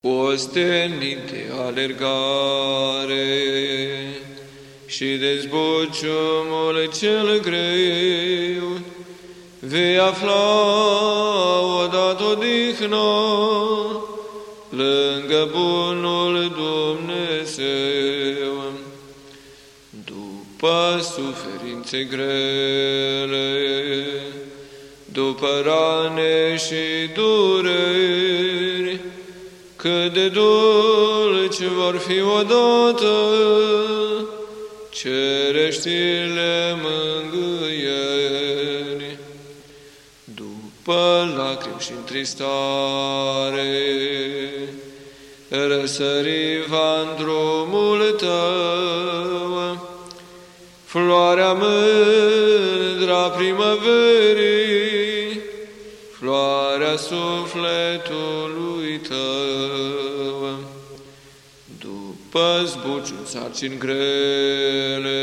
ostenite alergare și dezbuciumul cel greu, vei afla odată odihnă lângă bunul Dumnezeu. După suferințe grele, după rane și dureri, cât de dulci vor fi odată cereștile mângâieri. După lacrimi și întristare, răsări va în drumul tău, floarea mândra primăverii, floarea sufletului tău. După zbuciul sarcini grele,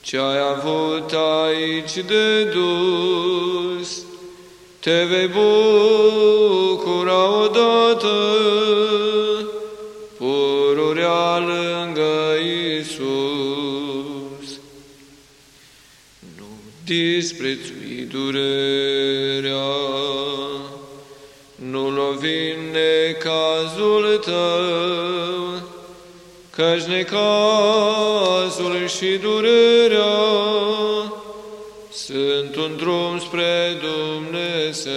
ce ai avut aici de dus, te vei bucura odată, pururea lângă Isus. Nu disprețui durerea, nu lovi necazul tău, căci necazul și durerea sunt un drum spre Dumnezeu.